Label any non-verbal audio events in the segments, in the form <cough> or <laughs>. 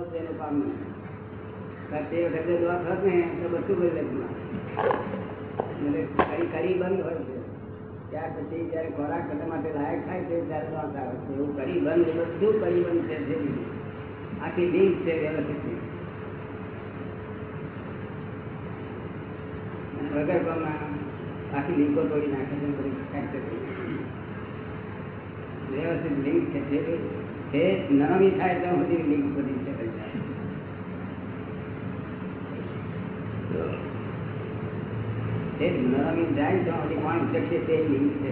તો જ એનું કામ નહીં કારણ તે વખતે દવા થત ને તો બધું કરી લેતું એટલે કરી કરી બંધ હોય છે ત્યાર પછી જયારે ખોરાક કરવા માટે લાયક થાય છે ત્યારે વાત આવે છે એવું કરી બંધ એ બધું કરી બંધ છે જે આખી લિંક છે વ્યવસ્થિત અને વગર કામના આખી લિંકો તોડી નાખે છે બધી ફ્રેક્ચર કરી નાખે. વ્યવસ્થિત લિંક છે જે તે નરમી થાય ત્યાં સુધી લિંક બધી છે થઈ જાય તે નરમી જાય ત્યાં સુધી માણસ શકશે તે લિંક છે.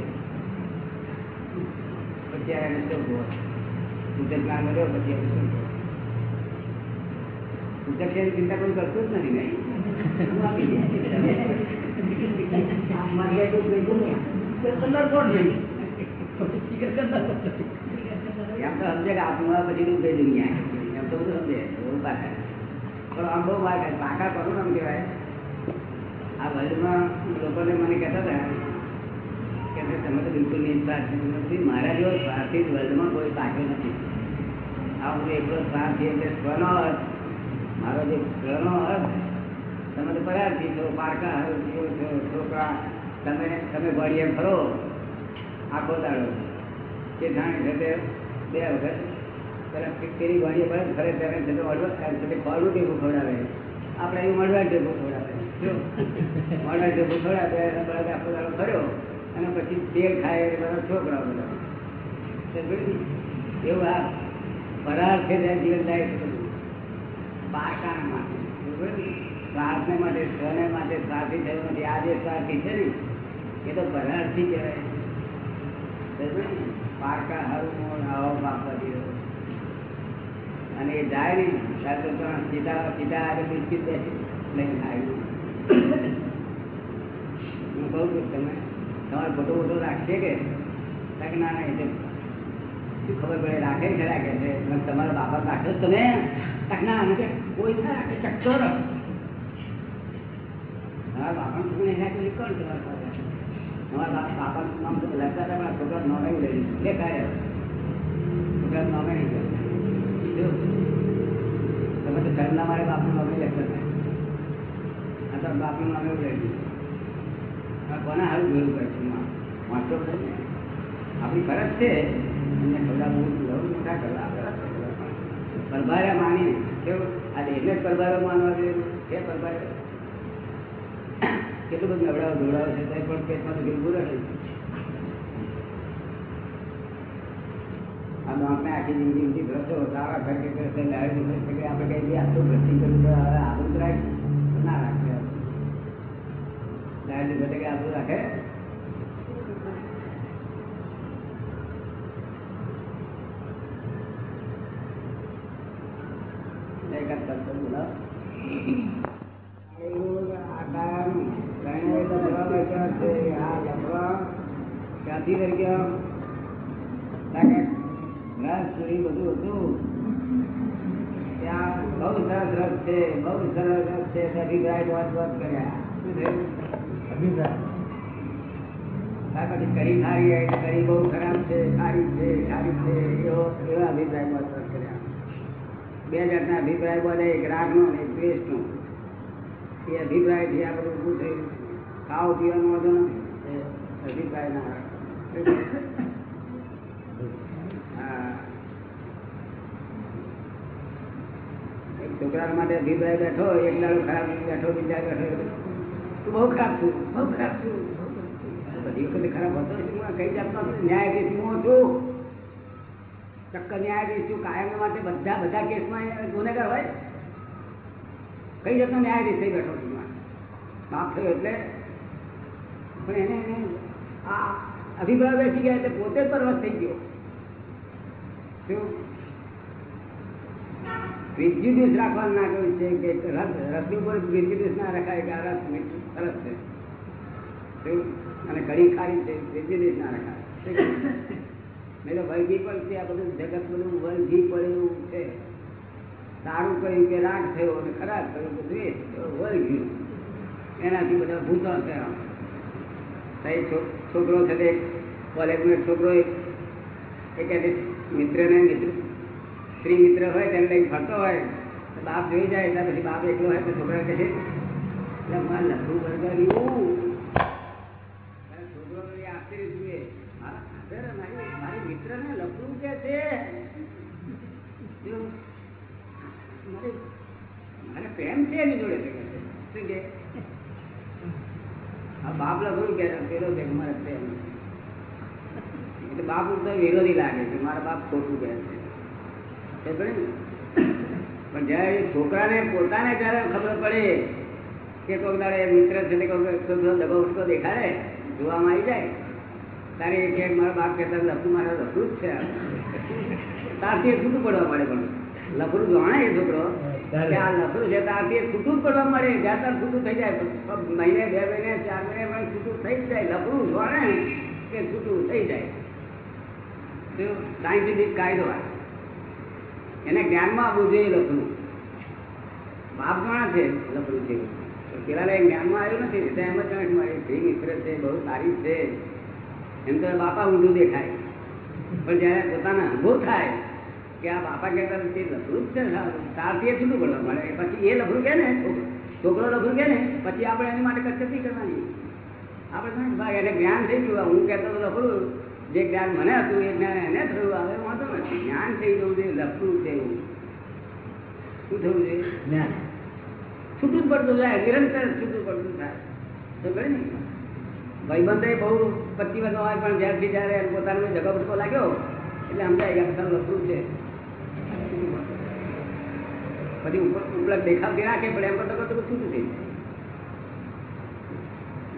પછી એને શું કહો? શુદ્ધ જ્ઞાન મળ્યો પછી એને શું કહો? જ્ઞાનની ચિંતા કોઈ કરતું જ નથી નહીં હું આપી કોણ તો કે આત્મા પછી નું દુનિયા એમ તો બધું સમજે એવું પણ આમ બહુ પાકા કરું ને કહેવાય. આ વર્લ્ડમાં લોકોને મને કહેતા હતા કે તમે તો બિલકુલ નિસ્વાર્થી નથી મારા જેવો સ્વાર્થી વર્લ્ડમાં કોઈ પાક્યો નથી. આ હું એકલો સ્વાર્થી એટલે સ્વનો અર્થ મારો જે સ્વનો અર્થ તમે તો પરારથી છો પારકા છો છો છોકરા, તમે તમે ભણીએ ફરો, આખો દાડો. કે જાણે છે બે વખત પેલા પેલી ભણીએ ફરે ફરે ત્યારે છે તો અડવા છે તે ખોરડું ટેબું ખવડાવે. આપણે એવું મળવા ટેબું ખવડાવે જો ખવડાવે અને બધા આખો અને પછી તેલ ખાય બધા છોકરા બધા એવું આ ફરાર છે ત્યાં જીવન છે બધું. માટે? સ્વાર્થને માટે, સ્વને માટે સ્વાર્થી થયું નથી આ જે સ્વાર્થી છે ને, એ તો પરારથી કહેવાય પાકા હારું આવો બાપા અને એ જાય ને, સીધા સીધા આગળ બિસ્કીટ બેસી લઈને આવ્યું હું કહું છું તમે તમારે ફોટો ફોટો રાખશે કે? કાંઈ ના ના એટલે ખબર પડે? રાખે છે રાખે છે. તમારા બાપા રાખ્યો તમે. કાંઈ ના કોઈ ના રાખે, ચક્કર. તમારા બાપાનું શું એના એ કોણ તમારા બાપાનું નામ તો લખતા હતા પણ છોકરા નામે લઈ લીધું દેખાય છોકરા નામે તમે તો ઘરના મારે બાપનું નામે લખતા હતા તો બાપનું નામે લઈ લીધું આ કોને સારું જોયું છે વાંચો છે આપણી ફરજ છે. એમને ખવડાવવું બહુ મોટા કરવા પરભારે માની કેવું? આ દેશને જ પરભારો માનવા જોઈએ. કે પરભારે? કેટલું બધું નબળાવો ધોડાવો છે ત્યાં પણ પેટમાં તો બિલકુલ રહે આ આપણે આખી જિંદગી ઊંધી ભ્રસો તારા ઘર કે આપણે કઈ બી આટલું ભ્રષ્ટી કરવું હવે આવું ના રાખે લાવી દીધો કે આટલું રાખે એકાદ શબ્દ બોલાવો. એવું આ કામ ગણે તો જવા બેઠા છે. આ જમવા ક્યાંથી લઈ ગયા? કે ઘાસ પૂરી બધું હતું. ત્યાં બહુ સરસ રસ છે, બહુ સરસ રસ છે અભિપ્રાય વાત વાત કર્યા શું થયું કરી આવી કરી બહુ ખરાબ છે, સારી છે સારી છે, એવો એવા અભિપ્રાય કર્યા. બે જાતના અભિપ્રાય બોલે એક રાગનો ને એક દ્વેષનો. એ અભિપ્રાયથી આ બધું ઊભું થયું. ખાવ પીવાનું વાંધો નથી. અભિપ્રાય ના હા. છોકરા માટે અભિપ્રાય બેઠો એક દાડો ખરાબ બેઠો બીજા બેઠો બહુ ખરાબ છું બહુ ખરાબ છું બધી ખરાબ હતો કઈ જાતનો ન્યાયાધીશ હું ચક્કર ન્યાયાધીશ છું, કાયમ માટે બધા બધા કેસમાં ગુનેગાર હોય? કઈ જાતનો ન્યાયાધીશ થઈ બેઠો છું. માફ થયો એટલે. પણ એને એને આ અભિપ્રાય બેસી ગયા એટલે પોતે પરવશ થઈ ગયો. શું? પ્રિજ્યુડિસ રાખવાનું ના કહ્યું છે કે રસ રસની ઉપર પ્રિજ્યુડિસ ના રખાય કે આ રસ સરસ છે? અને ઘણી ખારી છે પ્રિજ્યુડિસ ના રખાય. મેં તો વળગી પણ છે, આ બધું જગત બધું વળગી પડેલું છે. સારું કહ્યું કે રાગ થયો અને ખરાબ થયો કે દ્વેષ થયો વળગ્યું એનાથી બધા ભૂતો છે આમ. તઈ છોકરો છે તે, કોલેજનો છોકરો એક મિત્રને મિત્ર સ્ત્રી મિત્ર હોય, તેને લઈને ફરતો હોય, તો બાપ જોઈ જાય એટલે પછી બાપ એકલો હોય, તો છોકરા કહે એટલે લખવું બરગર એવું ત્યારે છોકરો એ આશ્ચર્ય જુએ મારા father મારી મારી મિત્રને લફડું કે છે જો, મારે મારે પ્રેમ છે એની જોડે તો કે છે. શું કે આ બાપ લખડું કે છે, પેલો કે મારે પ્રેમ છે. એટલે બાપ તો વિરોધી લાગે કે મારા બાપ ખોટું કહે છે ખબર ને? પણ જ્યારે એ પોતાને જયારે ખબર પડે કે કોઈક દાડે મિત્ર છે ને કોઈક કોઈક દબો ઉઠકો દેખાડે, જોવામાં આવી જાય. તારે એ કે મારા બાપ કહેતા લખું મારે લફડું જ છે. તારથી છૂટું પડવા મળે પણ. લફડું જાણે એ છોકરો કે આ લફડું છે, તારથી છૂટું પડવા મળે જ્યાં તાર છૂટું થઈ જાય મહિને, બે મહિને, ચાર મહિને પણ છૂટું થઈ જાય. લફડું જાણે કે છૂટું થઈ જાય. સાયન્ટિફિક કાયદો. એને જ્ઞાનમાં બુજે જોઈએ બાપ જાણે છે લફડું છે પેલા જ્ઞાનમાં આવ્યું નથી એટલે એમ જ જાણે ભાઈ મિત્ર છે, બહુ સારી છે. એમ તો બાપા ઊંધું દેખાય. પણ જ્યારે પોતાને અનુભવ થાય, કે આ બાપા કહેતા તે લફડું છે. તારથી એ છૂટું પડવા મળે પછી એ લફડું કે ને, છોકરો- લફડું કે ને, પછી આપણે એની માટે કચકચી કરવાની. આપણે ભાઈ, એને જ્ઞાન થઈ ગયું હું કહેતો તો લફડું જે જ્ઞાન મને હતું, એ જ્ઞાન એને થયું. હવે વાંધો નથી. જ્ઞાન થઈ જવું છે લફડું છે. શું થયું છે? જ્ઞાન. છૂટું જ પડતું જાય નિરંતર છૂટું પડતું થાય. તો કહે ને. ભાઈબંધે બહુ પચી વર્ષ હોય પણ જ્યારે એને પોતાનો જગા ઉઠકો લાગ્યો, એટલે સમજાય ગયા પોતાનું લફડું છે. પછી ઉપર ઉપલક દેખાવતી રાખે, પણ એમ કરતો કરતો છૂટું થઈ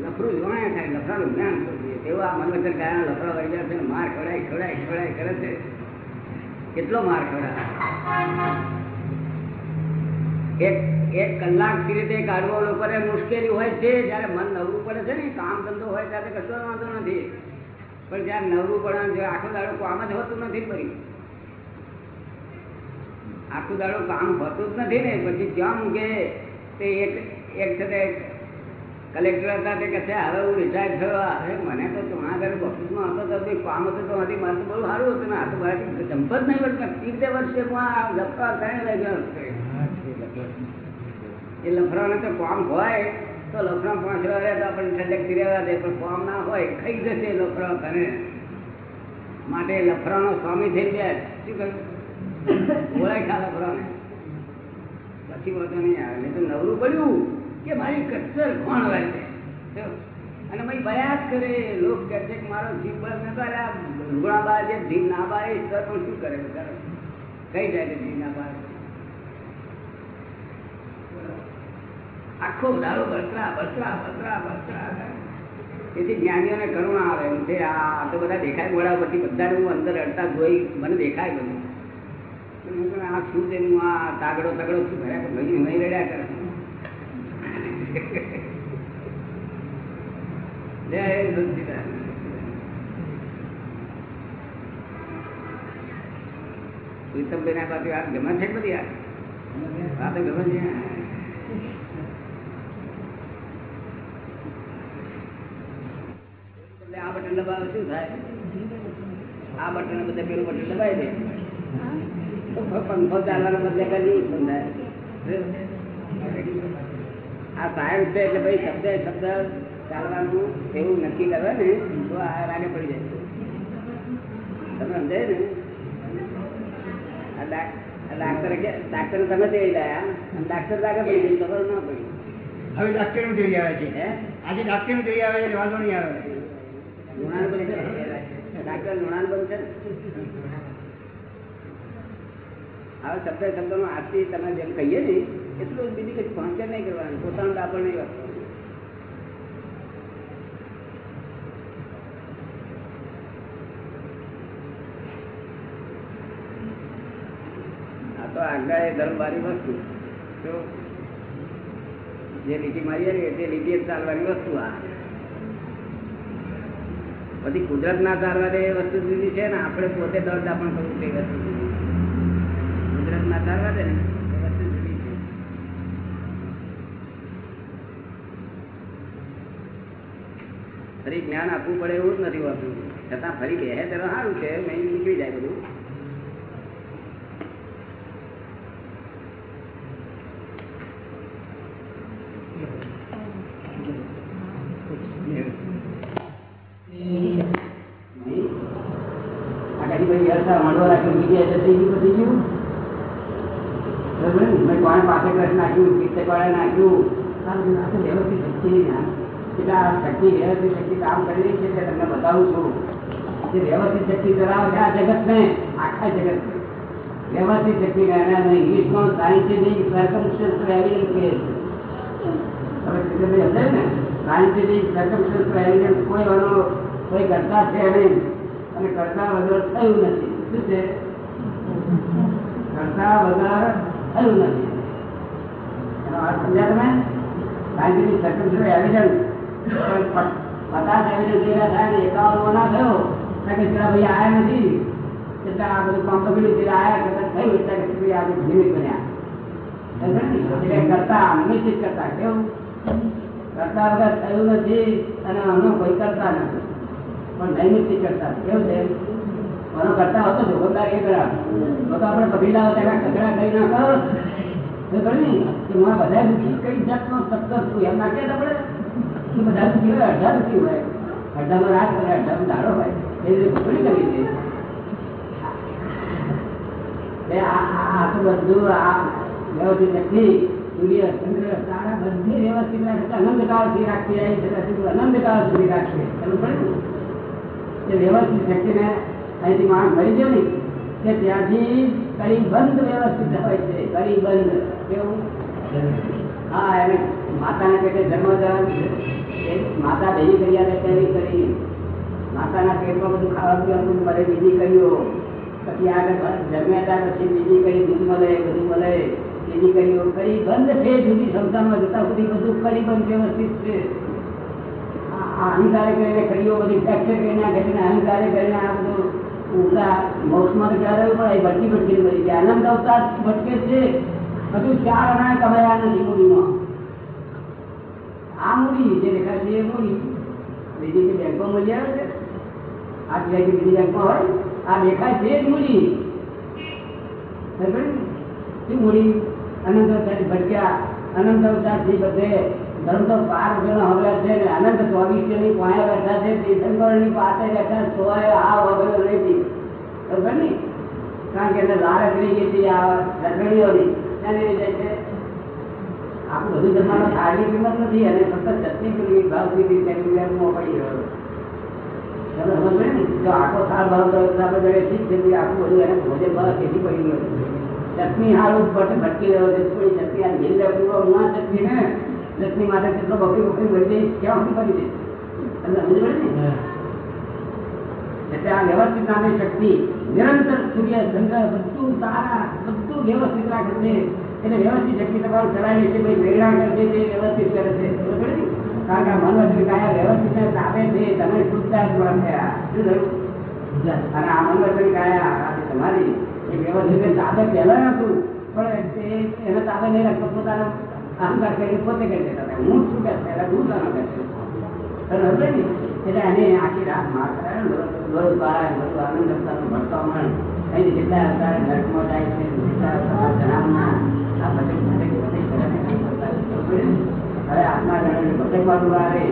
લફરું લફડું જોણે થાય લફરાનું જ્ઞાન કરવું જોઈએ. તેવું આ મનવચન કારણે લફરા વળી ગયા છે, માર ખવડાય ખવડાય ખવડાય, કરે છે. કેટલો માર ખવડાય એક એક કલાકથી રીતે કાઢવો લોકોને મુશ્કેલી હોય છે, જ્યારે મન નવરું પડે છે ને કામ ધંધો હોય ત્યારે કશો વાંધો નથી. પણ જ્યારે નવરું પડે આખો દાડો કામ જ હોતું નથી ફરી આખું દાડો કામ હોતું જ નથી ને, પછી જ્યાં મૂકે? તે એક એક છે કલેક્ટર હતા તે કહે હવે હું રિટાયર થયો હવે મને તો આગળ ઓફિસમાં હતો, તો કામ હતું તો મારે બહુ સારું હતું ને, આ તો મારાથી જંપ જ નહીં પડતું સિત્તેર વર્ષે હું આ લફડા કરીને લઈ ગયો. એ લફડાને તો કામ હોય, તો લફડા પાંચ રહે તો આપણે ઠંડકથી રહેવા દે, પણ કામ ના હોય, ખાઈ જશે લફડા તને માટે લફડાનો સ્વામી થઈ ગયા. શું કહ્યું? બોલાય ખા લફડાને. પછી વાંધો નહીં આવે. નહીં તો નવરું પડ્યું કે મારી કચ્છર કોણ રહે છે અને ભાઈ બયા જ કરે. લોક કહે છે કે મારો જીવ બસ ન કરે આ લુગડા બાર જે જીવ ના બારે એ પણ શું કરે બિચારો? કઈ જાય જીવ ના બારે આખો દાડો બળતરા બળતરા બસરા બળતરા તેથી જ્ઞાનીઓને કરુણા આવે એમ. છે આ તો બધા દેખાય મોડા પછી બધાને હું અંદર અડતા જોઈ મને દેખાય બધું. આ શું છે? હું આ તાગડો તગડો શું ભર્યા પણ ભાઈ નહીં રડ્યા કરે. જય સચિદાન પ્રીતમભાઈ ના પાસે વાત ગમે છે બધી વાતો ગમે છે. એટલે આ બટન દબાવે શું થાય? આ બટન બદલે પેલું બટન દબાવી દે. પંખો ચાલવાના બદલે કદી બંધાય આ સાયન્સ છે એટલે ભાઈ શબ્દ શબ્દ ચાલવાનું એવું નક્કી કરે ને તો આ રાગે પડી જાય. તમે સમજાય ને? ડાક્ટરે ડાક્ટરે તમે તે લાયા. અને ડાક્ટર રાગે પડી ગયું ખબર ના પડી. હવે ડાક્ટરનું જોઈ આવે છે. આજે ડાક્ટરનું જોઈ આવે છે વાંધો નહીં આવે. બંધ હવે શબ્દ શબ્દનો આરતી તમે જેમ કહીએ ને, એટલું બીજી કઈ પહોંચે નહીં કરવાનું, પોતાનું ડાપણ નહીં આ તો આગળ એ ધર્મવાળી વસ્તુ. તો જે લીટી મારી ને તે લીટી ચાલવાની વસ્તુ આ. બધી કુદરત ના ચાલવા દે વસ્તુ જુદી છે ને, આપણે પોતે દરદા પણ કરવું છે વસ્તુ. કુદરત ના ચાલવા દે ને ફરી જ્ઞાન આપવું પડે એવું જ નથી હોતું. છતાં ફરી બે સારું છે, મેં નીકળી જાય બધું મૂકી ગયા એટલે થઈ ગયું પતી ગયું બરાબર ને? મેં કોણે પાસે કશ નાખ્યું કિસ્સે કોણે નાખ્યું આ બધું આ તો વ્યવસ્થિત શક્તિ નહીં આ. એટલે આ શક્તિ વ્યવસ્થિત શક્તિ કામ કરી રહી છે તે તમને બતાવું છું જે વ્યવસ્થિત શક્તિ ધરાવે છે આ જગતને આખા જગતને વ્યવસ્થિત શક્તિ એને ઇંગ્લિશમાં સાયન્ટિફિક સર્કમસ્ટન્સ એવિડન્સ કહે છે હવે કૃષ્ણભાઈ સમજાય ને સાયન્ટિફિક સર્કમસ્ટન્સ એવિડન્સ કોઈ એનો કોઈ કરતા છે નહીં અને કરતા વગર થયું નથી શું છે કરતા વગર થયું નથી એનો અર્થ સમજ્યા તમે સાયન્ટિફિક સર્કમસ્ટન્સ એવિડન્સ પચાસ એવિડન્સ ભેગા થાય ને એકાવન ના થયો કારણ કે પેલા ભાઈ આયા નથી એટલે આ બધું કામ બગડ્યું એટલે આયા કરતા થયું એટલે કે ભાઈ આ બધું નિમિત્ત બન્યા સમજ્યા ને? એટલે કરતા નિશ્ચિત કરતા કેવું કરતા વગર થયું નથી અને આનો કોઈ કરતા નથી પણ નૈમિત્તિક કરતા છે. કેવું છે આનો કરતા હતો જોગમદાર એ કરા તો તો આપણે પકડી લાવો ત્યાં ખગડા કરી નાખો તો ખરું ને કે હું આ બધા દુઃખી કઈ જાતનો સત્તર છું એમ નાખીએ તો આપણે કે બધા એ રીતે વ્યવસ્થિત શક્તિને અહીંથી માણસ મળી ગયો ને કે ત્યાંથી કરીબંધ વ્યવસ્થિત હોય છે કરીબંધ કેવું? હા એને માતાને પેટે જન્મ જવાનું માતા ભેગી કરી આવે તેવી કરી. માતાના પેટમાં બધું ખાવા પીવાનું મળે, બીજી કહ્યું પછી આગળ જન્મ્યા પછી બીજી કરી દૂધ મળે, બધું મળે. બીજી કરીઓ કરી બંધ છે, જુદી સંસ્થામાં જતા સુધી બધું કરી બંધ વ્યવસ્થિત છે. અહંકારે કરીને કરીઓ બધી ફ્રેક્ચર કરી નાખે છે કરીને આ બધું મોક્ષમાં ક્યારે પણ એ ભટકી ભટકી મરી ગયા આનંદ અવતાર ભટકે છે, બધું ચાર અનાય કમાયા નથી મૂડીમાં આ મૂડી જે દેખાય છે એ મૂડી બીજી કે બેંકમાં મળી આવે છે? આ સિવાય કે બીજી બેંકમાં હોય? આ દેખાય છે જ મૂડી? શું મૂડી અનંત અવતાર ભટક્યા. અનંત અવતારથી બધે ધર્મ તો જણ હવે છે ને અનંત ચોવીસની પાસે બેઠા છે તીર્થંકરની પાસે બેઠા સોય આ વગર નથી. ખબર ને? કારણ કે લારક રહી ગઈ હતી આ રગડીઓની એની રીતે છે, આપણું બધું જમાનો સારી કિંમત નથી અને ફક્ત ચટણી કિંમત ભાવ પીધી તેની વ્યાજમાં પડી રહ્યો તમે સમજ ને? જો આખો સાર ભાવ તો આપણે જોડે ઠીક છે આખું બધું એને ભોજે ભાવ ખેતી પડી ગયો ચટણી હાલ ભટ ભટકી રહ્યો છે, થોડી ચટણી આ ગીર પૂરો ના ચટણી ને ચટણી માતા કેટલો બકરી બકરી મરી જઈ ક્યાં સુધી કરી દે? તમને સમજ પડે ને? એટલે આ વ્યવસ્થિત નામે શક્તિ નિરંતર સૂર્ય ચંદ્ર બધું તારા બધું વ્યવસ્થિત રાખે છે. એટલે વ્યવસ્થિત શક્તિ તમારું ચલાવી છે ભાઈ પ્રેરણા કરે છે વ્યવસ્થિત કરે છે. ને? કારણ કે આ મન વચન કાયા વ્યવસ્થિત આપે છે તમે શુદ્ધાર્થ પણ થયા. શું થયું? અને આ મન વચન કાયા આજે તમારી એ વ્યવસ્થિત તાપે પહેલા નતું પણ તે એને તાપે નહીં રાખતો પોતાનો. અહંકાર કરીને પોતે કરી દેતા હતા હું શું કે પહેલા તું જાણો કે બરાબર ને? એટલે એને આખી રાત માર કરાય ને દરરોજ બાર બધું આનંદ અવતારનો ભણતો મણ અહીંથી જેટલા અવતાર નરકમાં જાય છે જેટલા અવતાર જનાવના આ ભટક ભટક ભટક કરે ને કામ કરતા હોય. ખબર પડી ને? હવે આત્મા જાણે ભટકવાનું વારે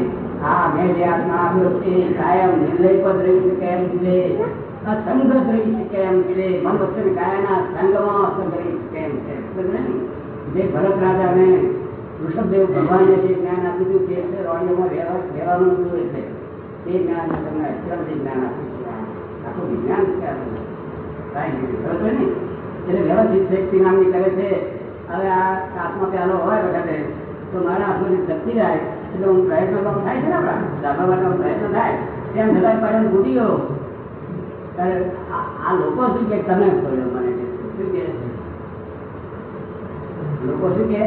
આ મેં જે આત્મા આપ્યો છે એ કાયમ નિર્લય પદ રહી શકે એમ છે અસંગત રહી શકે એમ છે મન વચન કાયાના સંગમાં અસંગ રહી શકે એમ છે ખબર ને? જે ભરત રાજાને ઋષભદેવ ભગવાને જે જ્ઞાન આપ્યું હતું, તે છે રોણીઓમાં રહેવાનું હતું એટલે તે જ્ઞાન તમને અક્ષરથી જ્ઞાન આપ્યું આખું વિજ્ઞાન છે આપણું કાંઈ ખબર ને? એટલે વ્યવસ્થિત શક્તિ નામની કરે છે, હવે આ હાથમાં પ્યાલો હોય વખતે તો મારા હાથમાંથી શક્તિ જાય એટલે હું પ્રયત્ન તો થાય છે ને આપણા ડાબા માટે પ્રયત્ન થાય, તેમ છતાં પાડે ફૂટી ગયો. આ લોકો શું કે તમે ખોલ્યો મને. શું કે લોકો શું કે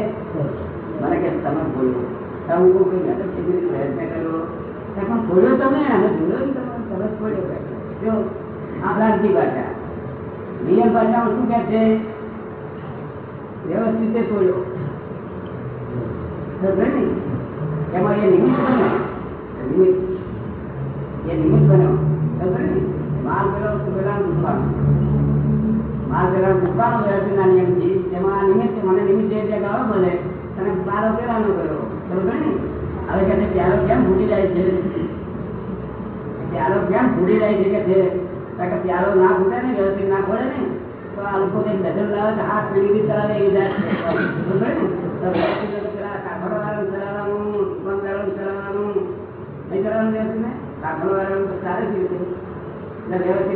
મને કે તમે બોલો તમે હું કોઈ કે મેં તો રીતે પ્રયત્ન કર્યો? પણ બોલ્યો તમે અને જોયો તમે તમે બોલ્યો જો આ ભ્રાંતિ ભાષા નિયમ ભાષામાં શું કે છે? વ્યવસ્થિત ને? એમાં એ નિમિત્ત બન્યો. નિમિત્ત. એ નિમિત્ત બન્યો. ખબર ને? માલ પેલો પેલા માલ પેલા મૂકવાનો વ્યવસ્થિતના નિયમથી. તેમાં નિમિત્ત, મને નિમિત્ત જે ગાળો મળે. અને બારો પેલાનો કર્યો. બરોબર ને? હવે છે? ના વ્યવસ્થિત ના ને, તો આ લોકો રીતે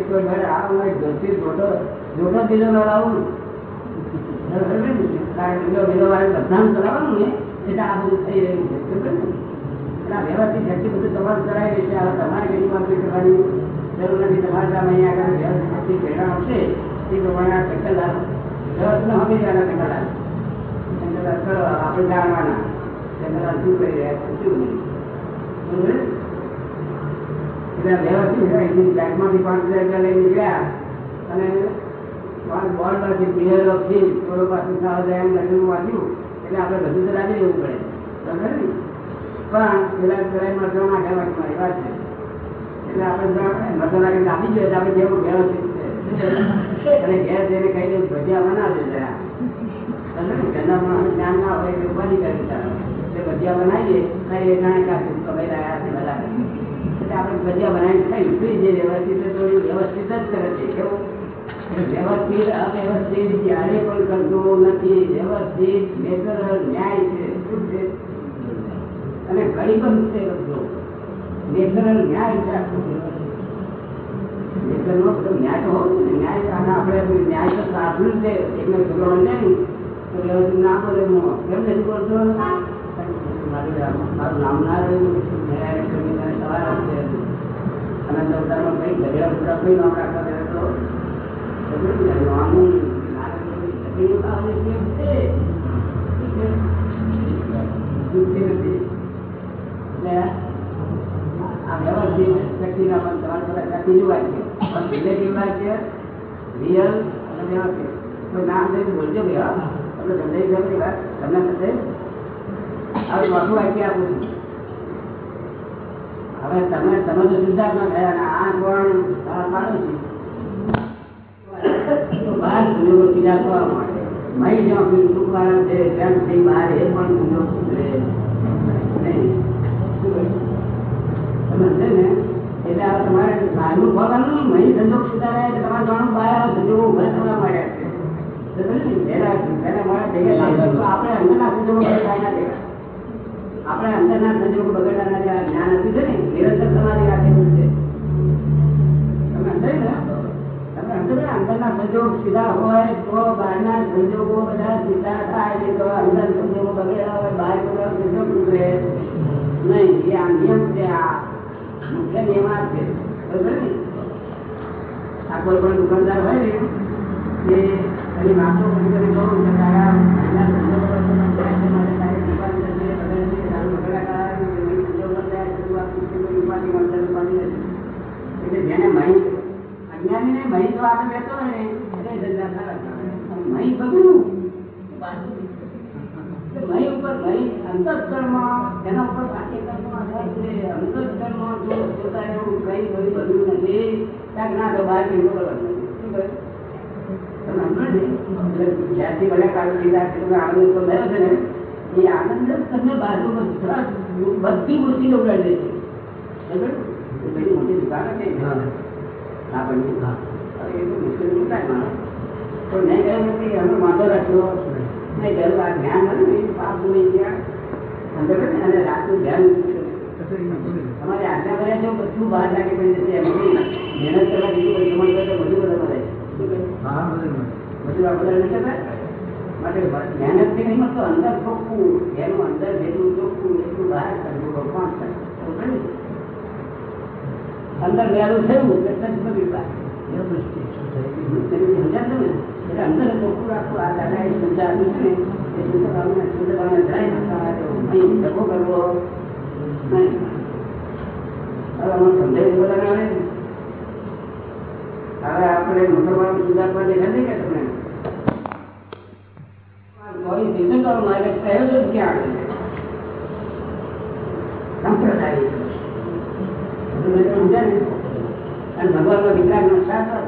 કોઈ ભાઈ આ એક ધોતી જોટો જોટો બીજો ન ને એટલે આ બધું થઈ રહ્યું છે આ વ્યવસ્થિત એટલી બધું તમારું ચલાવી રહેશે હવે તમારે કેટલી કોમ્પ્લીટ કરવાની જરૂર નથી તમારે આવશે તે પ્રમાણે આ ચક્કરદાર વ્યવસ્થિત હમી જવાના ચક્કરદાર ચક્કરદાર કરો આપણે જાણવાના શું કરી રહ્યા છે શું નહીં? એટલે વ્યવસ્થિત હજાર રૂપિયા લઈને નીકળ્યા અને પાંચ બોર્ડમાંથી ક્લિયર ઓફ વાંચ્યું એટલે આપણે બધું તો રાખી દેવું પડે. બરાબર ને? પણ પેલા મરચો વાંચી મારી વાત છે. એટલે આપણે જો આપણે આપી જોઈએ આપણે જેવું વ્યવસ્થિત અને ઘેર જઈને કહી દઉં ભજીયા બનાવજો જરા. ઘરના માણસ જ્ઞાન ના હોય એટલે એટલે ભજીયા બનાવીએ ખાઈ એ જાણે કે આ શું કમાઈ રહ્યા છે એટલે આપણે ભજીયા બનાવીને ખાઈ સુઈ વ્યવસ્થિત વ્યવસ્થિત જ કરે છે. કેવું? વ્યવસ્થિત અવ્યવસ્થિત ક્યારે પણ કરતો નથી. વ્યવસ્થિત નેચરલ ન્યાય છે. શું છે? અને ગરીબંધ છે બધો નેચરલ ન્યાય છે આખો બધો ન્યાય ન્યાય આપણે ન્યાય તો સાધન છે. છોકરો બને નહીં તો ના બોલે, હું કેમ નથી બોલતો? મારું નામ ના રહ્યું સવાર છે અનંત અવતારમાં કઈ ઝઘડા બગડા કોઈ નામ રાખવા તો હવે છું તમે તમે તો શુદ્ધાત્મા થયા આ કોણ પાડો પાડોશી તો બહાર માટે. ને તમારે બહારનું એટલે તમારે જાણવું બહાર સંજોગો ઊભા થવા માંડ્યા છે. આપણે અંદરના ના દેવા. અંદરના સંજોગો બગાડવાના જે આ જ્ઞાન આપ્યું છે ને, નિરંતર સમાધિ રાખેલું છે તમે સમજાય ને ને? અંદરના સંજોગ સીધા હોય તો બહારના સંજોગો બધા સીધા થાય નહીં તો અંદર સંજોગો બગડ્યા હોય બહાર બધા સંજોગ સુધરે નહીં એ આ નિયમ છે આ મુખ્ય નિયમ આ છે બરોબર ને આ કોઈ પણ દુકાનદાર હોય ને એ એની વાતો કરી કરી કહું કે તારા અંદરના સંજોગો બધા થાય છે માટે તારી દુકાન જશે બગડે છે તારું બગડા કરાવે છે સંજોગો થાય છે તું આ કુસ્તી ઉપાધિ મળશે ઉપાધિ નથી એટલે જેને મહી અજ્ઞાનીને મહી તો આગળ બેઠો ને મહી બગડ્યું મહી ઉપર મહી અંતઃકરણમાં, એના ઉપર બાકી કર્મમાં આધાર છે. અંતઃકરણમાં જો જોતા એવું કઈ કોઈ બધું નથી. ક્યાંક ના તો બહાર કહે? તમે ને? આનંદ તો થયો છે ને, એ આનંદ જ તમને બાજુ બધી મુશ્કેલી ઉડાડી દે છે. મોટી દુકાન છે એ તો મુશ્કેલી ઉઠાય માણસ. તો મેં કહ્યું નથી અમે વાંધો રાખ્યો મેં કહ્યું આ ધ્યાન હતું ને પાપ ભૂલી ગયા. સમજો અને રાતનું ધ્યાન તમારે આજ્ઞા કર્યા છે બધું બહાર લાગે પડી જશે. એમ મહેનત કરવા જેટલું બધું કરે બધું બધા મળે. બધું આ બધા નથી? માટે મહેનતથી નહીં મળતો અંદર ચોખ્ખું એનું અંદર જેટલું ચોખ્ખું એટલું બહાર કરવું ભગવાન કરે ને? અંદર વહેલું થયું એટલે બગડી એટલે અંદર ચોખ્ખું રાખવું આ દાદા એ સમજા આપ્યું છે ને એ શુદ્ધ ભાવને શુદ્ધ ભાવને જાય અહીં ધક્કો કરવો. નહીં. હવે અમને આપણે મુસલમાન સુધારવા દેખા છે કે તમને ચોવીસ તીર્થંકરો મારે કહેલો જ ક્યાં આગળ છે સંપ્રદાય તમે સમજ્યા ને અને ભગવાનનો વિકાસનો શાસ્ત્ર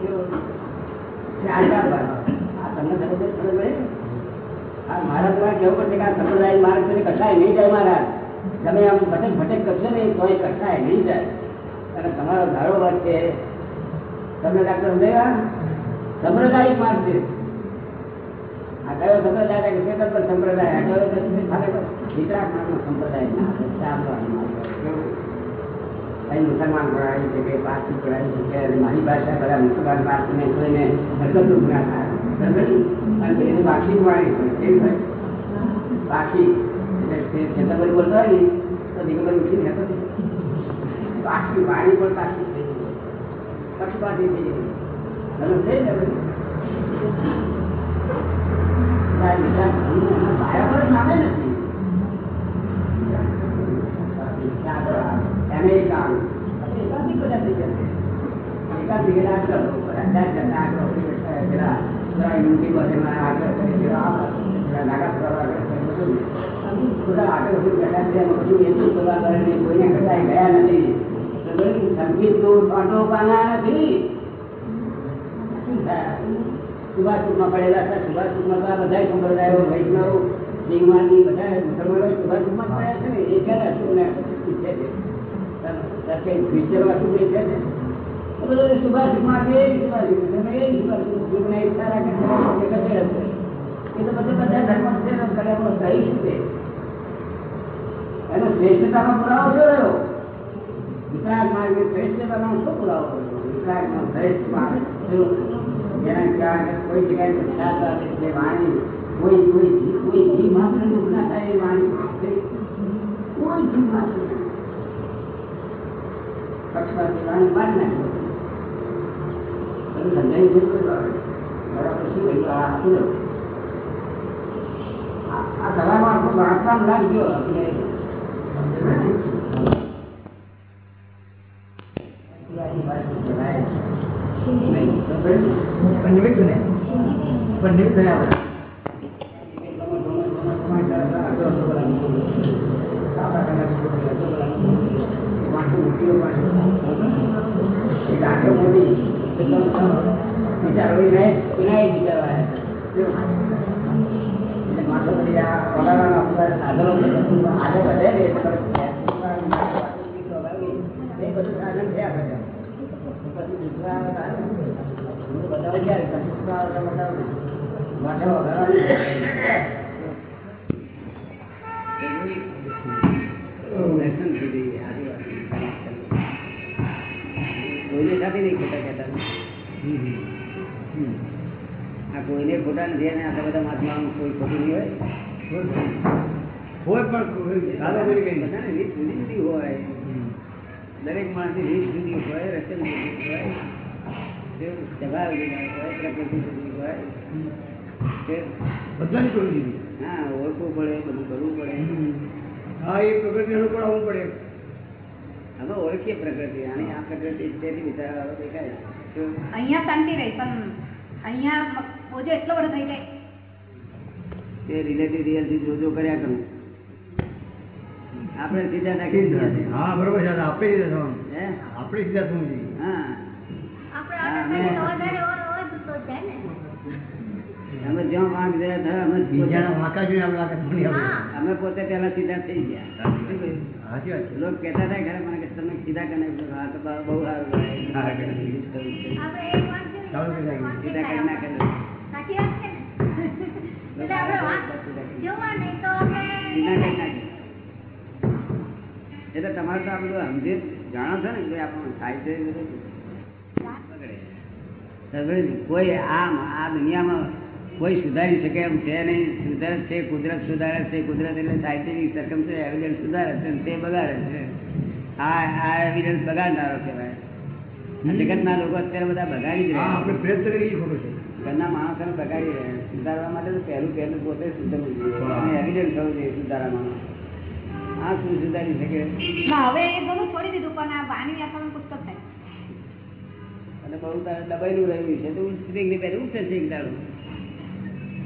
કેવો છે આશા પર આ તમને સમજ સમજ પડે આ મારા તમારે કેવું પડશે કે આ સંપ્રદાય છે નહીં જાય મારા તમે આમ ભટક ભટક કરશો નહીં તો એ કસાય નહીં જાય. અને તમારો ધારો વાત છે, તમને ડાક્ટર સમજાવ્યા? સંપ્રદાયિક માર્ગ છે. કે પારસી ભણાવી છે કે મારી ભાષા બધા મુસલમાન, પારસીને? અને એની પારસી હોય હોય? પારસી. ચેતનભાઈ બોલતા હોય ને તો દિગંબર ઉઠીને હતો પારસી વાણી પણ પારસી થઈ ગઈ પક્ષપાતી થઈ ગઈ તમે થઈ ને અમેરિકા એકાંતિક કરે બધું બધા આગળ વધુ બેઠા છે એમાં બધું એટલું કરવા કરે ને કોઈને કટાઈ ગયા નથી તો બધું સંગીતનું ટોટો પાના નથી શું થાય સુભાષમાં પડેલા હતા સુભાષમાં તો આ બધા સંપ્રદાયો વૈષ્ણવ સિંહમાની બધા મુસલમાનો સુભાષમાં પડ્યા છે ને એ ક્યારે અશુભ ને ઈચ્છે છે તાર કઈ ક્રિશ્ચનો અશુભ ઈચ્છે છે તો બધું સુભાષમાં કે સુભાષ તમે એ સુભાષ શુભને ઈચ્છા રાખે છે એ કચેડ છે એ તો બધે બધા ધર્મ છે ને કર્યામાં સહી શું છે એનો શ્રેષ્ઠતાનો પુરાવો શું રહ્યો. વિકાસ માર્ગ શ્રેષ્ઠતાનો શું પુરાવો શ્રેષ્ઠ માર્ગ જેના ત્યાં કોઈ છે વાણી. કોઈ માત્ર એ કોઈ જીવ માત્ર વાણી મારી નાખ્યો બધું છે કોઈ બરાબર શું કહ્યું આ આપી દો આ બાંધકામ લાગજો આપણે આદિવાસી ભાષા કહેવાય. નહીં, કોઈને સાથે નહીં ખોટા કહેતા આ કોઈને ખોટા નથી આટલા બધા મહાત્મા કોઈ ખોટું નહીં હોય. હોય પણ કોઈ કરી બધાને રીત જુદી જુદી હોય. દરેક માણસની રીત જુદી હોય રચન જુદી હોય સ્વભાવ જુદા હોય પ્રકૃતિ જુદી હોય. બધાની હા ઓળખવું પડે બધું કરવું પડે. હા એ પ્રકૃતિ અનુકૂળ આવવું પડે. અમે ઓળખીએ પ્રકૃતિ અને આ પ્રકૃતિ તેથી દેખાય. અહીંયા શાંતિ રહી પણ અહીંયા બોજો એટલો બધો થઈ જાય. તે રિલેટિવ રિયલથી જોજો કર્યા કરું. આપણે સીધા નાખી દીધા છે. હા બરોબર છે આપણે સીધા હે? આપણે સીધા થવું જોઈએ. હા. ને. અમે જ્યાં વાંક ગયા થયા અમે બીજાના વાંકા જોઈએ આપણે લાગે થવાની અમે પોતે પહેલા સીધા થઈ ગયા. લોકો કહેતા હતા ઘરે મને કે તમે સીધા કરે હા તો બહુ બહુ સારું સીધા કરી જાય નાખે એટલે તમારે તો આ બધું સમજે જાણો છો ને ભાઈ આપણું થાય છે બધું? કોઈ આમ આ દુનિયામાં કોઈ સુધારી શકે એમ છે નહીં. સુધારે છે કુદરત સુધારે છે. કુદરત એટલે સાયન્ટિફિક સરકમ છે એવિડન્સ સુધારે છે તે બગાડે છે. આ આ એવિડન્સ બગાડનારો કહેવાય. જગતના લોકો અત્યારે બધા બગાડી રહ્યા આપણે પ્રયત્ન કરી ખોટું છે. ઘરના માણસોને બગાડી રહ્યા સુધારવા માટે તો પહેલું પહેલું પોતે સુધરવું જોઈએ. અને એવિડન્સ થવું જોઈએ સુધારામાં આ શું સુધારી શકે ના હવે એ બધું છોડી દીધું પણ આ વાણી વ્યાકરણ પુસ્તક થાય અને બહુ તારે દબાયેલું રહ્યું છે તો સ્પ્રિંગની પહેલું ઉઠશે એક દાડો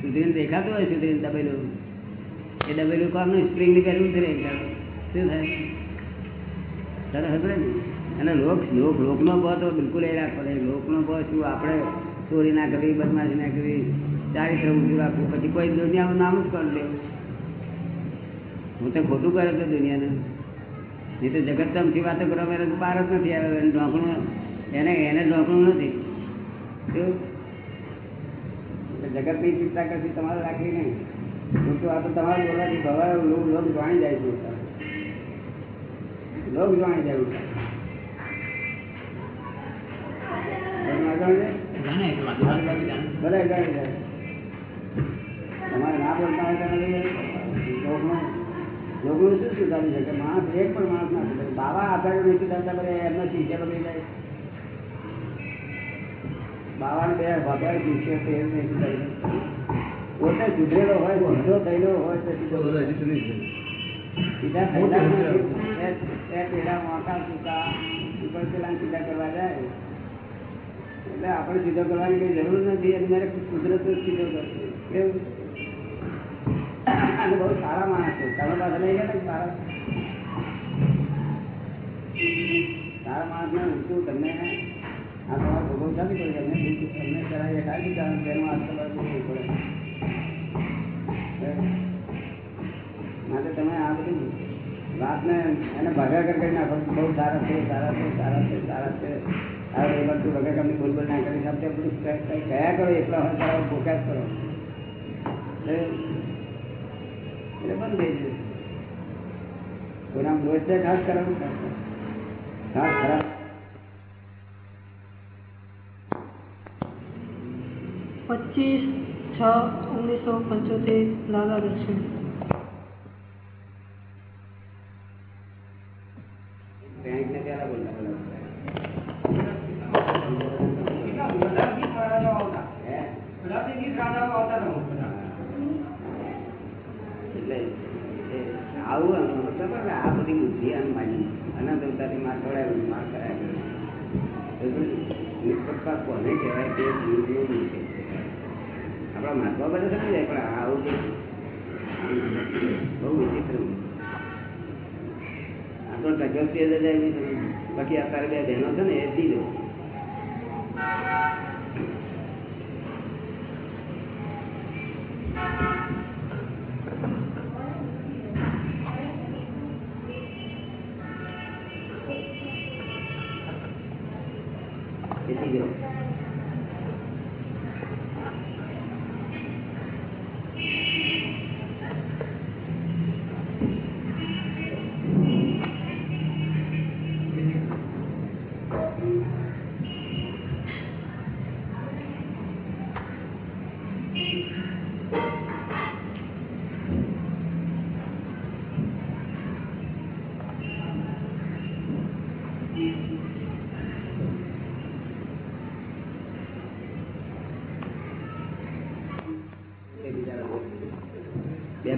સુધરીને દેખાતું હોય સુધરીને દબાયેલું. એ દબાયેલું કામનું સ્પ્રિંગની પહેલું ઉતરે એક દાડો શું થાય? ખબર ને? અને લોક લોક લોકનો ભાવ તો બિલકુલ એ રાખવો નહીં લોકનો ભાવ શું આપણે ચોરી ના કરવી બદમાશી ના કરવી ચારિત્ર ઊંચું રાખવું પછી કોઈ દુનિયાનું નામ જ કરી લેવું હું તો ખોટું કરે છે દુનિયાને. એ તો જગતમથી વાતો કરવા મેં પાર જ નથી આવ્યો એને ઢોંકણું એને એને ઢોંકણું નથી. જગતની ચિંતા કરતી તમારે રાખવી નહીં. હું તો આ તો તમારું બોલવાથી ભવા લોક જાણી જાય છે લોક જાણી જાય બધા જાણી જાય. તમારે ના બોલતા હોય તમે લોકનું શું સુધારી શકે? માણસ એક પણ માણસ ના સુધારે. બાબા આધારે નહીં સુધારતા પડે એમના શિષ્ય બગડી જાય. બાવાને બે ભગવાન શિષ્ય છે એ નહીં સુધારી પોતે સુધરેલો હોય ઊંધો થયેલો હોય તો સીધો પેલા મોટા ટૂંકા ઉપર પેલા સીધા કરવા જાય. એટલે આપણે સીધો કરવાની કઈ જરૂર નથી. અને મારે કુદરત સીધો કરશે. કેવું? અને બહુ સારા માણસ છે તમે પાસે લઈ ગયા ને સારા સારા માણસ ને શું તમને આ તમારો ભોગવ ચાલી પડે અમને તમને કરાવીએ કાઢી ચાલે તેનો હાથ તમારે પૂછવું પડે માટે તમે આ બધી વાતને એને ભાગાકાર કરી નાખો બહુ સારા છે સારા છે સારા છે સારા છે આ એ બધું ભાગાકારની બોલ બોલ ના કરી આપણે બધું ક- કંઈ કયા કરો એટલા હોય તારા ભોગા જ કરો એટલે એટલે બંધ થઈ જશે. કોઈના દોષ છે ખાસ કરવાનું ખાસ ખરાબ પચીસ છ ઓગણીસો પંચોતેર લાલા દર્શન. બેંકને ત્યારે બોલતા હે? એટલે એ આવું આ બધી બુદ્ધિ અનમાની અને અનંત અવતારની માર કરાયું નિષ્પક્ષતા કોને કહેવાય તે જીવનું છે? આપણા મહાત્મા બધા સમજી જાય, પણ આવું જે બહુ વિચિત્ર આ તો ટકસથી જ જાય નહીં. બાકી અત્યારે બે બહેનો છે ને, એ દીધો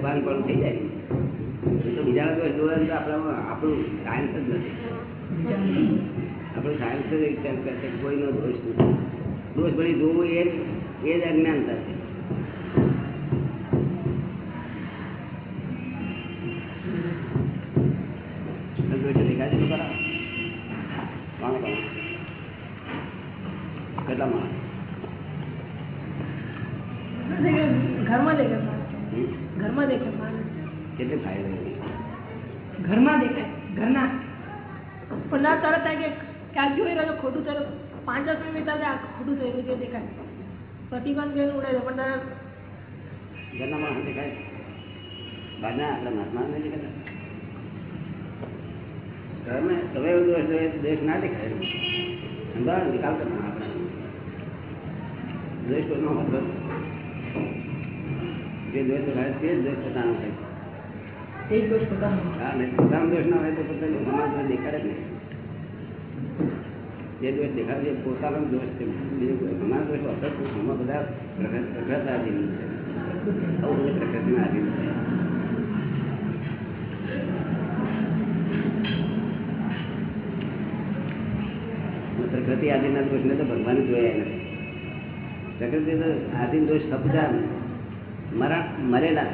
ભાન પણ થઈ જાય. તો બીજાના ને તો આપણામાં આપણું સાયન્સ જ નથી. આપણું સાયન્સ જ વિચાર કરે છે કે કોઈનો દોષ નથી. દોષ ભણી જોવું એ જ એ જ અજ્ઞાનતા છે. પાંચ દસ મિનિટ વિતાવજે આ ખોટું થયેલું છે દેખાય. પ્રતિબંધ કરીને ઉડે છે પણ તારા ઘરના માણસ દેખાય. બહારના આપણા મહાત્મા નહીં દેખાતા તમે તમે એવું દોષ જોઈએ તો દોષ ના દેખાય. અંધારો નિકાલ કરવાનો આપણે. દેશ કોઈનો હોતો જે દોષ દેખાય તે જ દોષ પોતાનો થાય તે જ દોષ પોતાનો હા નહીં પોતાનો દોષ ના હોય તો પોતાનો દોષ દેખાડે જ નહીં. જે દોષ દેખાડે એ પોતાનો દોષ છે. અમારો દોષ અસર. આમાં બધા પ્રગત આધીન છે. આવું બધું પ્રકૃતિના આધીન છે. પ્રકૃતિ આધીનના દોષને તો ભગવાન જોયા નથી. પ્રકૃતિ તો આધીન દોષ સપદા મરા મરેલા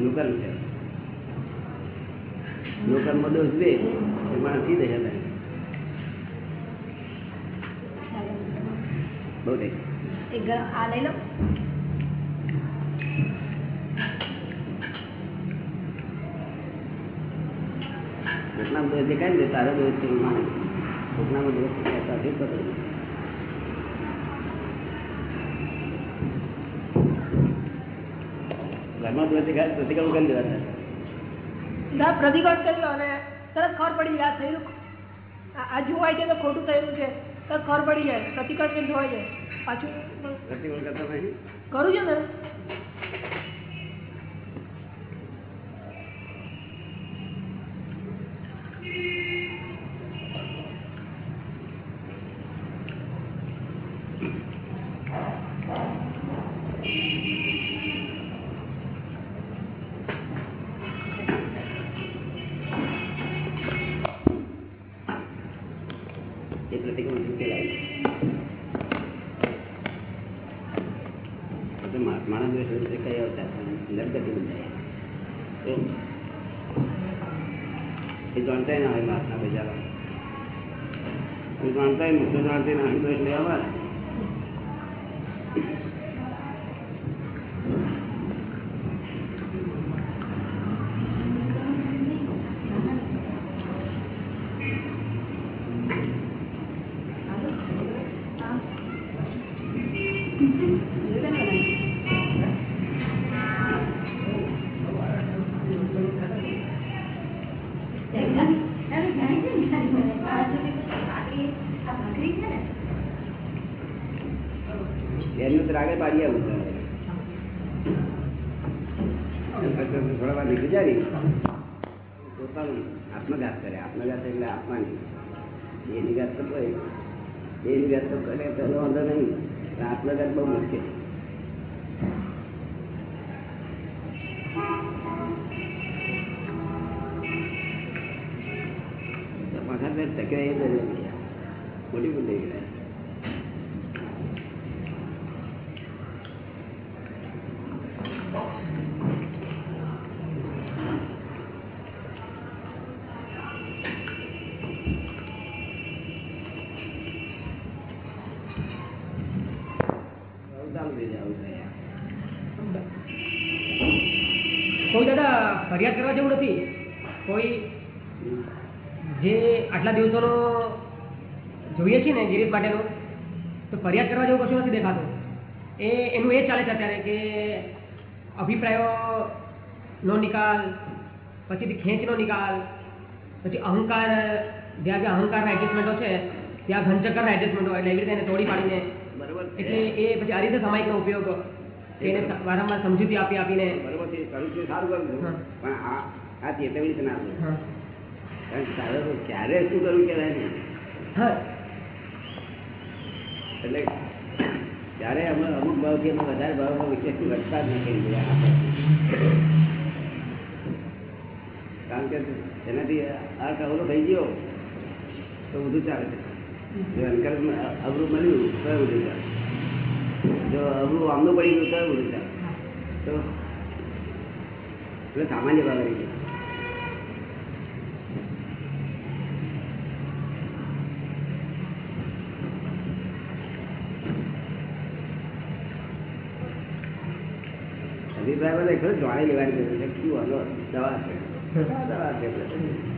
નુકર્મ છે. નુકર્મ દોષ દે એ માણસ સીધે જતા બહુ થઈ આ લઈ લો. ઘટના દોષ દેખાય ને તારો દોષ છે માને કોકનામાં દોષ કહેતા છે તો ઘરમાં દોષ દેખાય તો કરી દેવાતા પ્રતિકોણ કર્યો અને તરત ખબર પડી જાય આ થયેલું આ જોવાય છે તો ખોટું થયેલું છે. તરત ખબર પડી જાય પ્રતિકોણ કેમ જોવાય જાય પાછું કરું છું ને ના હોય મહાત્મા બજારો જાણતા મુક્ત જાણતા દોષ લેવા તો એની ઘાત તો કરે તો વાંધો નહીં આત્મઘાત બહુ મુશ્કેલ. પાછા તો ટકે એ જ મોટી ભૂલ થઈ ગઈ આવું ચાલુ થઈ જાય આવું થાય કોઈ દાદા ફરિયાદ કરવા જેવું નથી કોઈ જે આટલા દિવસોનો જોઈએ છીએ ને ગિરીશ માટેનો તો ફરિયાદ કરવા જેવું કશું નથી દેખાતો એ એનું એ ચાલે છે અત્યારે કે અભિપ્રાયોનો નિકાલ પછી ખેંચનો નિકાલ પછી અહંકાર જ્યાં જ્યાં અહંકારના એડજસ્ટમેન્ટો છે ત્યાં ઘનચક્કરના એડજસ્ટમેન્ટો એટલે એવી રીતે એને તોડી પાડીને બરોબર. એટલે એ પછી આ રીતે સામાયિકનો ઉપયોગ એને વારંવાર સમજૂતી આપી આપીને બરોબર છે કરું છું સારું કરું છું. પણ આ આ ચેતવણી છે ના કારણ કે ક્યારે શું કરવું કહેવાય હા. એટલે ત્યારે અમે અમુક ભાવથી અમે વધારે ભાવમાં વિશેષ વધતા જ નીકળી ગયા. કારણ કે એનાથી આ અવરો થઈ ગયો તો બધું ચાલે છે. જો અંકલ અવરું મળ્યું તો બધું ચાલે. જો અવરું આમનું પડી ગયું તો બધું ચાલે. તો એટલે સામાન્ય ભાવ રહી ગયો. ખરો જાણી લેવાની જરૂર છે. દવા છે. <laughs> દવા છે.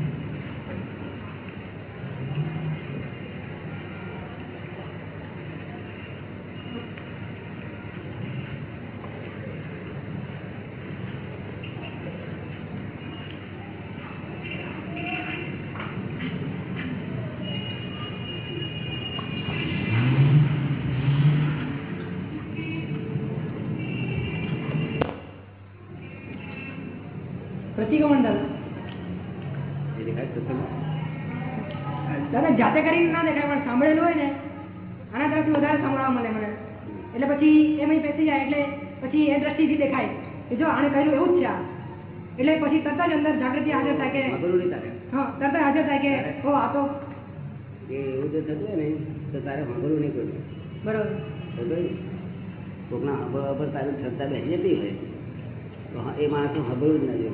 એ દેખાય સત્સંગ દાદા જાતે કરીને ના દેખાય પણ સાંભળેલું હોય ને આના તરફથી વધારે સાંભળવા મળે મને. એટલે પછી એમ બેસી જાય એટલે પછી એ દ્રષ્ટિથી દેખાય. કે જો આણે કહેલું એવું જ છે આ. એટલે પછી તરત જ અંદર જાગૃતિ હાજર થાય કે હા તરત જ હાજર થાય કે ઓ આ તો એવું જો થતું હોય ને તો તારે સાંભળવું નહીં કોઈ બરોબર. કોકના હબર હબર તારી ક્ષમતા બેસી જતી હોય તો એ માણસનો ખબરું જ ના જોઈએ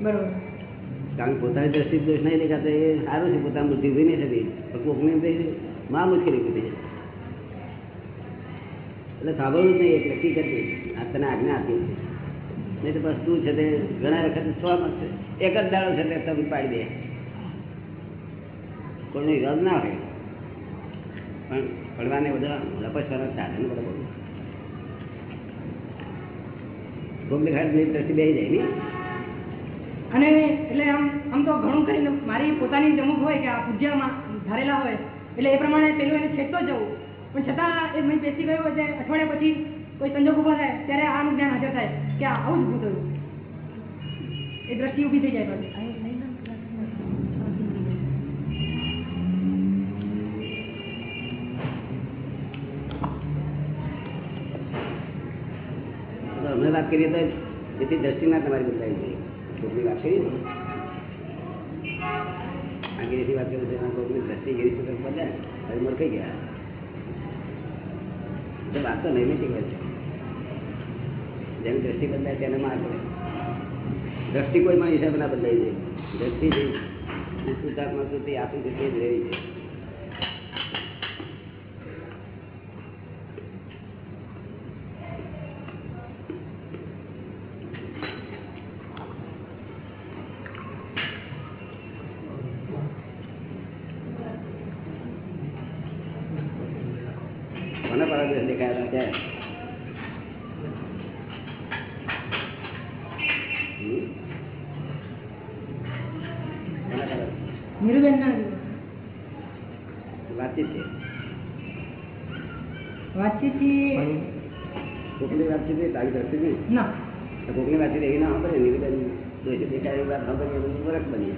બરોબર. કારણ કે પોતાની દ્રષ્ટિ દોષ નહીં દેખાતો એ સારું છે, પોતાની બુદ્ધિ ઊભી નહીં થતી પણ કોકની માં મુશ્કેલી ઊભી થઈ એટલે સાંભળવું નહીં, એક નક્કી કરતી આ તને આજ્ઞા આપી છે. નહીં તો બસ તું છે તે ઘણા વખત છ. માસ એક જ દાડો છે તે તમે પાડી દે. કોઈનો ઈરાદ ના હોય. પણ પડવાને બધા લપસવાના સાધન બધા બહુ ભોગ દેખાડ દ્રષ્ટિ બે જાય નહીં અને એટલે આમ આમ તો ઘણું કરીને મારી પોતાની અમુક હોય કે આ પૂજ્યમાં ધારેલા હોય, એટલે એ પ્રમાણે પેલું એને છેકતો જવું. પણ છતાં એ મેં બેસી ગયો એટલે અઠવાડિયા પછી કોઈ સંજોગ ઊભા થાય, ત્યારે આનું જ્ઞાન હાજર થાય કે આવું જ ઊભું થયું એ દ્રષ્ટિ ઊભી થઈ જાય પછી. અમે વાત કરીએ તો જેથી દ્રષ્ટિ ના તમારી બદલાઈ જોઈએ કોકની વાત કરીએ ને વાત એમાં કોકની દ્રષ્ટિ ગીરી છે બદલાય હવે મળખાઈ ગયા. વાત તો નૈમિતિક હોય. છે જેની દ્રષ્ટિ બદલાય તેને માર પડે દ્રષ્ટિ કોઈ મારી હિસાબ ના બદલાઈ જાય દ્રષ્ટિ જે શુદ્ધાત્મા સુધી આપણી રીતે જ રહેવી છે. તો રહી ના સાંભળે નિવેદન દોષી એવી વાત સાંભળીએ બધું વરખ બનીએ.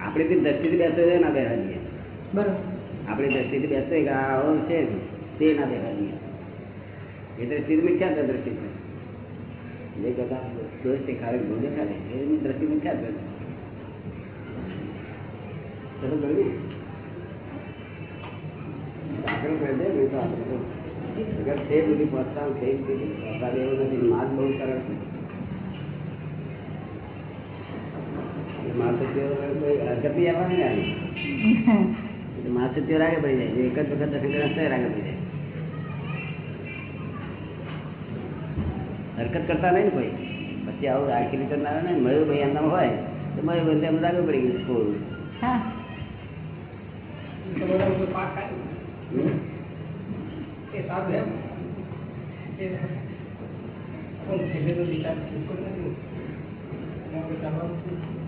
આપણે તે દ્રષ્ટિથી બેસતો હોય ના બેસવા દઈએ બરાબર. આપણી દ્રષ્ટિથી બેસતો કે આ છે તે ના બેસવા દઈએ એ દ્રષ્ટિ મિથ્યા છે દ્રષ્ટિ છે જે કદાચ દોષ દેખાડે ગુણ દેખાડે એની દ્રષ્ટિ મિથ્યા છે ચલો ગયું આગળ કરી દે નહીં તો આપણે તો અગર તે સુધી પહોંચતા હોય, તે સુધી પહોંચતા એવું નથી માર્ગ બહુ સરળ છે એટલે મહાસત્યો કોઈ હરકત નહીં આવવાની ને આની. એટલે મહાસત્યો રાગે પડી જાય જે એક જ વખત દર્શન કરે તો રાગે પડી જાય હરકત કરતા નહીં ને કોઈ પછી આવું આખી રીતે ના આવે ને મયુરભાઈ એમનામ હોય તો મયુરભાઈ એમ રાગે પડી ગયું થોડું તો બધા ઉપર પાક ખાય હમ? એ સારું એમ એ પણ છેલ્લે તો વિચાર બિલકુલ નથી એમાં આપણે ચાલવાનું છે.